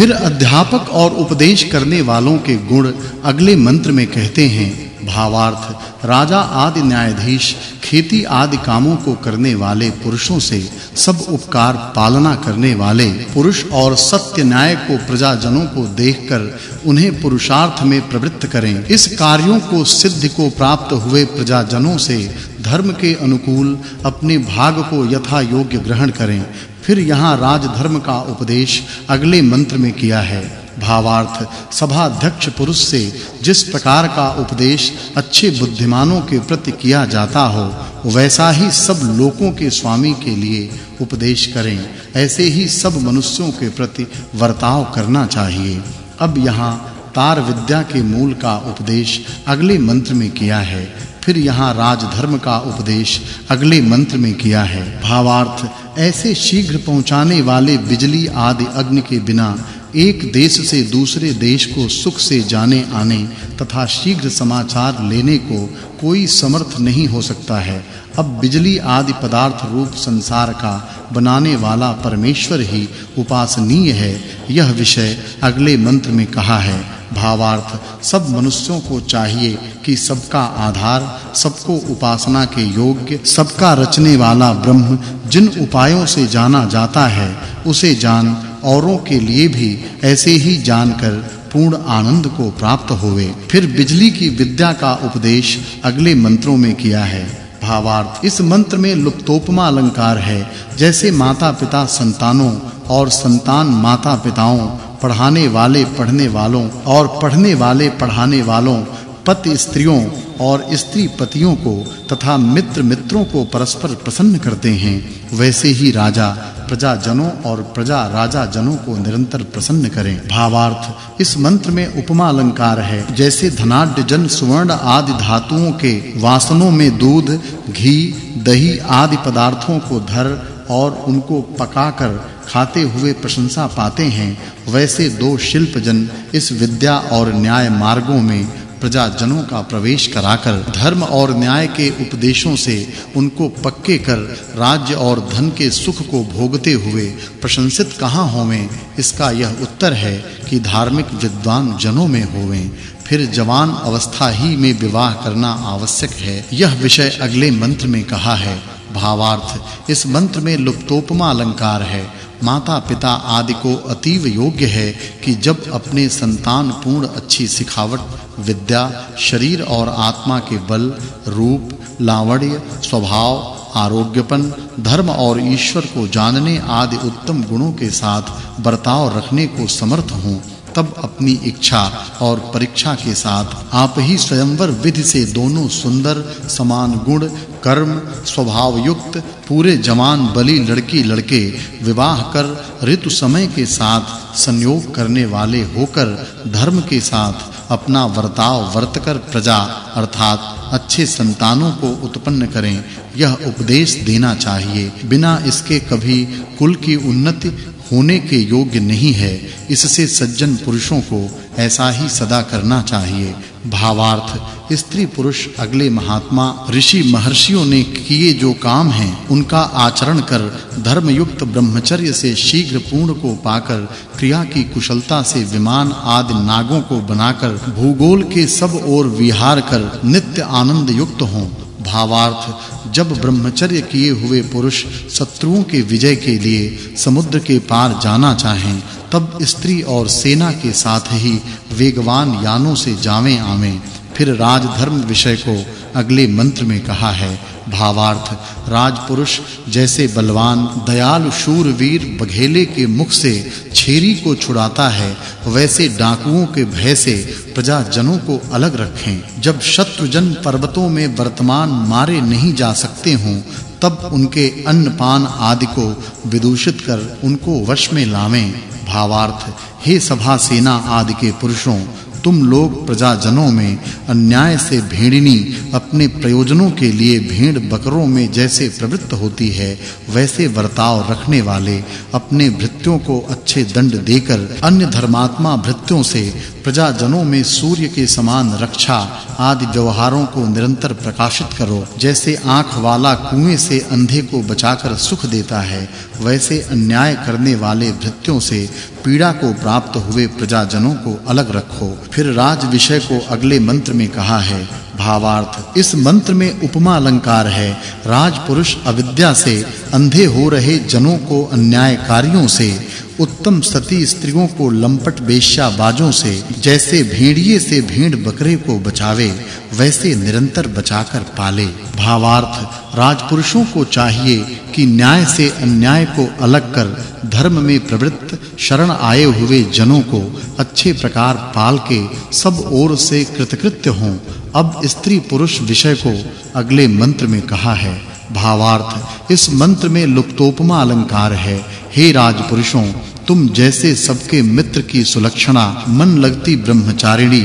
फिर अध्यापक और उपदेश करने वालों के गुण अगले मंत्र में कहते हैं, भावार्थ, राजा आदि न्यायाधीश, खेती आदि कामों को करने वाले पुरुषों से सब उपकार पालना करने वाले पुरुष और सत्य न्याय को प्रजाजनों को देखकर उन्हें पुरुषार्थ में प्रवृत्त करें। इस कार्यों को सिद्ध को प्राप्त हुए प्रजाजनों से धर्म के अनुकूल अपने भाग को यथा योग्य ग्रहण करें। फिर यहाँ राजधर्म का उपदेश अगले मंत्र में किया है। भावार्थ सभा अध्यक्ष पुरुष से जिस प्रकार का उपदेश अच्छे बुद्धिमानों के प्रति किया जाता हो, वैसा ही सब लोगों के स्वामी के लिए उपदेश करें। ऐसे ही सब मनुष्यों के प्रति वर्ताव करना चाहिए। अब यहाँ तार विद्या के मूल का उपदेश अगले मंत्र में किया है। फिर यहाँ राजधर्म का उपदेश अगले मंत्र में किया है। भावार्थ, ऐसे शीघ्र पहुँचाने वाले बिजली आदि अग्नि के बिना एक देश से दूसरे देश को सुख से जाने आने तथा शीघ्र समाचार लेने को कोई समर्थ नहीं हो सकता है। अब बिजली आदि पदार्थ रूप संसार का बनाने वाला परमेश्वर ही उपासनीय है, यह विषय अगले मंत्र में कहा है। भावार्थ सब मनुष्यों को चाहिए कि सबका आधार, सबको उपासना के योग्य, सबका रचने वाला ब्रह्म जिन उपायों से जाना जाता है, उसे जान औरों के लिए भी ऐसे ही जानकर पूर्ण आनंद को प्राप्त होवे। फिर बिजली की विद्या का उपदेश अगले मंत्रों में किया है। भावार्थ, इस मंत्र में लुप्तोपमा अलंकार है। जैसे माता-पिता संतानों और संतान माता-पिताओं पढ़ाने वाले पढ़ने वालों और पढ़ने वाले पढ़ाने वालों, पति स्त्रियों और स्त्री पतियों को तथा मित्र मित्रों को परस्पर प्रसन्न करते हैं। वैसे ही राजा प्रजा जनों और प्रजा राजा जनों को निरंतर प्रसन्न करें। भावार्थ, इस मंत्र में उपमा अलंकार है। जैसे धनाढ्य जन सुवर्ण आदि धातुओं के वासनों में दूध, घी, दही आदि पदार्थों को धर और उनको पकाकर खाते हुए प्रशंसा पाते हैं, वैसे दो शिल्प जन इस विद्या और न्याय मार्गों में प्रजाजनों का प्रवेश कराकर धर्म और न्याय के उपदेशों से उनको पक्के कर राज्य और धन के सुख को भोगते हुए प्रशंसित कहाँ होवें? इसका यह उत्तर है कि धार्मिक विद्वान जनों में होवें। फिर जवान अवस्था ही में विवाह करना आवश्यक है। यह विषय अगले मंत्र में कहा है। भावार्थ, इस मंत्र में लुप्तोपमा अलंकार है। माता पिता आदि को अतीव योग्य है कि जब अपने संतान पूर्ण अच्छी सिखावट, विद्या, शरीर और आत्मा के बल, रूप, लावण्य, स्वभाव, आरोग्यपन, धर्म और ईश्वर को जानने आदि उत्तम गुणों के साथ बर्ताव रखने को समर्थ हों। तब अपनी इच्छा और परीक्षा के साथ आप ही स्वयंवर विधि से दोनों सुंदर, समान गुण, कर्म स्वभाव युक्त पूरे जवान, बली लड़की, लड़के विवाह कर ऋतु समय के साथ संयोग करने वाले होकर धर्म के साथ अपना वर्ताव वर्त कर प्रजा अर्थात अच्छे संतानों को उत्पन्न करें। यह उपदेश देना चाहिए। बिना इसके कभी कुल की उन्नति होने के योग्य नहीं है, इससे सज्जन पुरुषों को ऐसा ही सदा करना चाहिए। भावार्थ, स्त्री पुरुष अगले महात्मा, ऋषि महर्षियों ने किए जो काम हैं, उनका आचरण कर धर्मयुक्त ब्रह्मचर्य से शीघ्र पूर्ण को पाकर, क्रिया की कुशलता से विमान आदि नागों को बनाकर, भूगोल के सब ओर विहार कर, नित्य आनंद युक्त हों। भावार्थ, जब ब्रह्मचर्य किए हुए पुरुष शत्रुओं के विजय के लिए समुद्र के पार जाना चाहें, तब स्त्री और सेना के साथ ही वेगवान यानों से जावें आवें फिर राजधर्म विषय को अगले मंत्र में कहा है, भावार्थ, राजपुरुष जैसे बलवान, दयालु, शूरवीर, बघेले के मुख से छेरी को छुड़ाता है, वैसे डाकुओं के भय से प्रजाजनों को अलग रखें। जब शत्रुजन पर्वतों में वर्तमान मारे नहीं जा सकते हों, तब उनके अन्न पान आदि को विदूषित कर उनको वश में लावें। भावार्थ, हे सभा सेना आदि के पुरुषों तुम लोग प्रजाजनों में अन्याय से भेड़िनी अपने प्रयोजनों के लिए भेड़ बकरों में जैसे प्रवृत्त होती है, वैसे वर्ताव रखने वाले अपने भृत्यों को अच्छे दंड देकर अन्य धर्मात्मा भृत्यों से प्रजाजनों में सूर्य के समान रक्षा आदि व्यवहारों को निरंतर प्रकाशित करो, जैसे आँख वाला कुएँ से अंधे को बचाकर सुख देता है, वैसे अन्याय करने वाले भृत्यों से पीड़ा को प्राप्त हुए प्रजाजनों को अलग रखो। फिर राज विषय को अगले मंत्र में कहा है, भावार्थ, इस मंत्र में उपमा अलंकार है, राजपुरुष अविद्या से अंधे हो रहे जनों को अन्यायकारियों से, उत्तम सती स्त्रियों को लंपट बाजों से, जैसे भेड़िए से भेड़ बकरे को बचावे, वैसे निरंतर बचाकर पाले। भावार्थ, राजपुरुषों को चाहिए कि न्याय से अन्याय को अलग कर, धर्म में प्रवृत्त, शरण आए हुए जनों को अच्छे प्रकार पाल के, सब ओर से कृतकृत्य हों। अब स्त्री पुरुष विषय को अगले मंत्र में कहा है। भावार्थ, इस मंत्र में लुप्तोपमा अलंकार है। हे राजपुरुषों, तुम जैसे सबके मित्र की सुलक्षणा, मन लगती ब्रह्मचारिणी,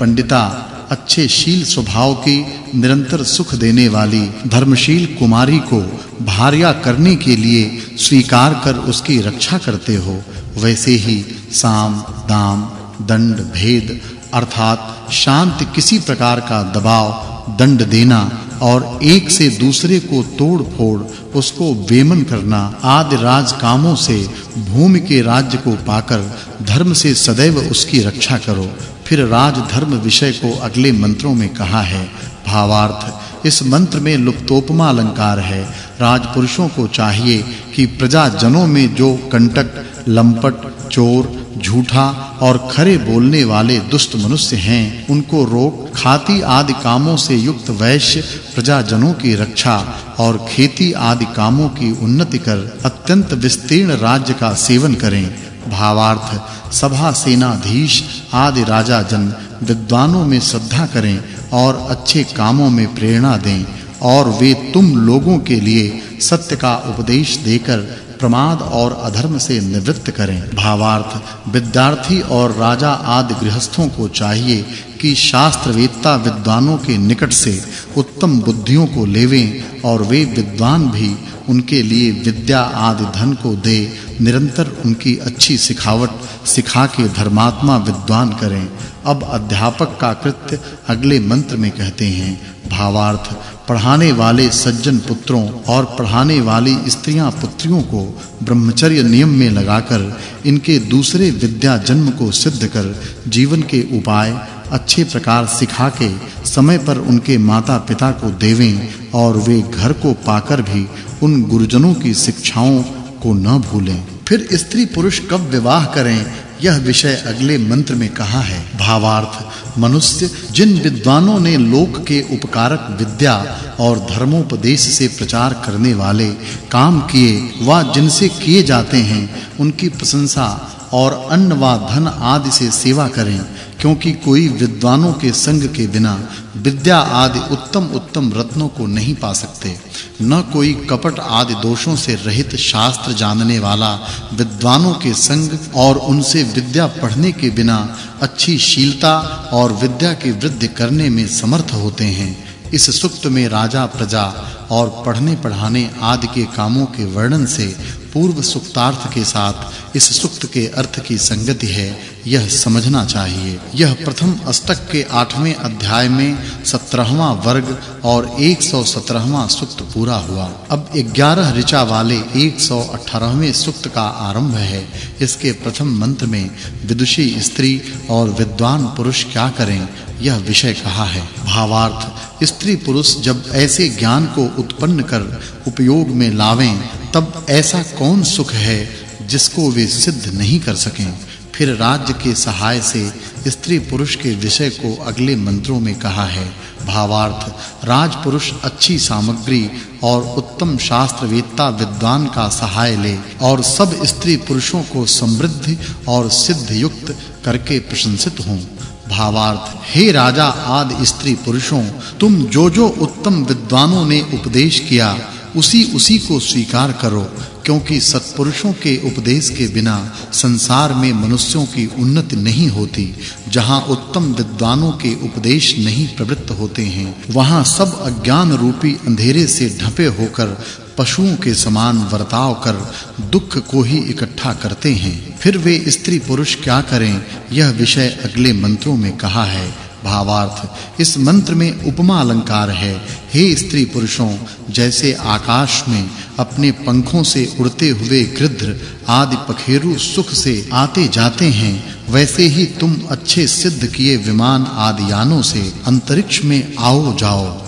पंडिता, अच्छे शील स्वभाव की निरंतर सुख देने वाली धर्मशील कुमारी को भार्या करने के लिए स्वीकार कर उसकी रक्षा करते हो, वैसे ही साम, दाम, दंड, भेद, अर्थात शांति किसी प्रकार का दबाव, दंड देना और एक से दूसरे को तोड़ फोड़ उसको वेमन करना, आदि राज कामों से भूमि के राज्य को पाकर धर्म से सदैव उसकी रक्षा करो। फिर राज धर्म विषय को अगले मंत्रों में कहा है, भावार्थ, इस मंत्र में लुप्तोपमा अलंकार है। राजपुरुषों को चाहिए कि प्रजा जनों में जो कंटक, लंपट, चोर झूठा और खरे बोलने वाले दुष्ट मनुष्य हैं। उनको रोक, खाती आदि कामों से युक्त वैश्य प्रजाजनों की रक्षा और खेती आदि कामों की उन्नति कर अत्यंत विस्तीर्ण राज्य का सेवन करें। भावार्थ सभा सेनाधीश आदि राजा जन विद्वानों में श्रद्धा करें और अच्छे कामों में प्रेरणा दें और वे तुम लोगों के लिए सत्य का उपदेश देकर प्रमाद और अधर्म से निवृत्त करें। भावार्थ, विद्यार्थी और राजा आदि गृहस्थों को चाहिए कि शास्त्रवेत्ता विद्वानों के निकट से उत्तम बुद्धियों को लेवें और वे विद्वान भी उनके लिए विद्या आदि धन को दे। निरंतर उनकी अच्छी सिखावट सिखा के धर्मात्मा विद्वान करें। अब अध्यापक का कृत्य अगले मंत्र में कहते हैं। भावार्थ पढ़ाने वाले सज्जन पुत्रों और पढ़ाने वाली स्त्रियाँ पुत्रियों को ब्रह्मचर्य नियम में लगाकर इनके दूसरे विद्या जन्म को सिद्ध कर जीवन के उपाय अच्छे प्रकार सिखा के समय पर उनके माता-पिता को देवें और वे घर को पाकर भी उन गुरुजनों की शिक्षाओं को न भूलें। फिर स्त्री पुरुष कब विवाह करें? यह विषय अगले मंत्र में कहा है। भावार्थ, मनुष्य जिन विद्वानों ने लोक के उपकारक विद्या और धर्मोपदेश से प्रचार करने वाले, काम किए वा जिनसे किए जाते हैं, उनकी प्रशंसा और अन्न व धन आदि से सेवा करें। क्योंकि कोई विद्वानों के संग के बिना विद्या आदि उत्तम उत्तम रत्नों को नहीं पा सकते। न कोई कपट आदि दोषों से रहित शास्त्र जानने वाला विद्वानों के संग और उनसे विद्या पढ़ने के बिना अच्छी शीलता और विद्या की वृद्धि करने में समर्थ होते हैं। इस सुक्त में राजा प्रजा और पढ़ने पढ़ाने आदि के कामों के वर्णन से पूर्व सुक्तार्थ के साथ इस सुक्त के अर्थ की संगति है, यह समझना चाहिए। यह प्रथम अष्टक के 8वें अध्याय में 17वां वर्ग और 117वां सुक्त पूरा हुआ। अब 11 ऋचा वाले 118वें सुक्त का आरंभ है। इसके प्रथम मंत्र में, विदुषी स्त्री और विद्वान पुरुष क्या करें? यह विषय कहा है। भावार्थ, स्त्री पुरुष जब ऐसे ज्ञान को उत्पन्न कर उपयोग में लावें तब ऐसा कौन सुख है जिसको वे सिद्ध नहीं कर सकें? फिर राज्य के सहाय से स्त्री पुरुष के विषय को अगले मंत्रों में कहा है। भावार्थ राज पुरुष अच्छी सामग्री और उत्तम शास्त्रवेत्ता विद्वान का सहाय ले और सब स्त्री पुरुषों को समृद्ध और सिद्ध युक्त करके प्रशंसित हों। भावार्थ, हे राजा आदि स्त्री पुरुषों, तुम जो जो उत्तम विद्वानों ने उपदेश किया उसी उसी को स्वीकार करो, क्योंकि सत्पुरुषों के उपदेश के बिना संसार में मनुष्यों की उन्नति नहीं होती। जहाँ उत्तम विद्वानों के उपदेश नहीं प्रवृत्त होते हैं, वहाँ सब अज्ञान रूपी अंधेरे से ढपे होकर, पशुओं के समान वर्ताव कर, दुख को ही इकट्ठा करते हैं। फिर वे स्त्री पुरुष क्या करें? यह विषय अगले मंत्रों में कहा है। भावार्थ। इस मंत्र में उपमा अलंकार है। हे स्त्री पुरुषों, जैसे आकाश में अपने पंखों से उड़ते हुए गृध्र आदि पखेरु सुख से आते जाते हैं, वैसे ही तुम अच्छे सिद्ध किए विमान आदि यानों से अंतरिक्ष में आओ जाओ।